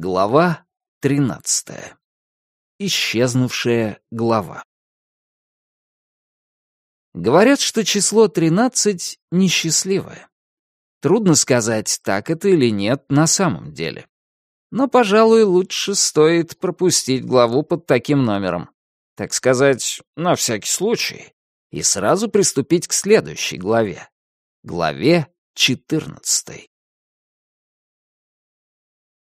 Глава тринадцатая. Исчезнувшая глава. Говорят, что число тринадцать несчастливое. Трудно сказать, так это или нет на самом деле. Но, пожалуй, лучше стоит пропустить главу под таким номером. Так сказать, на всякий случай. И сразу приступить к следующей главе. Главе четырнадцатой.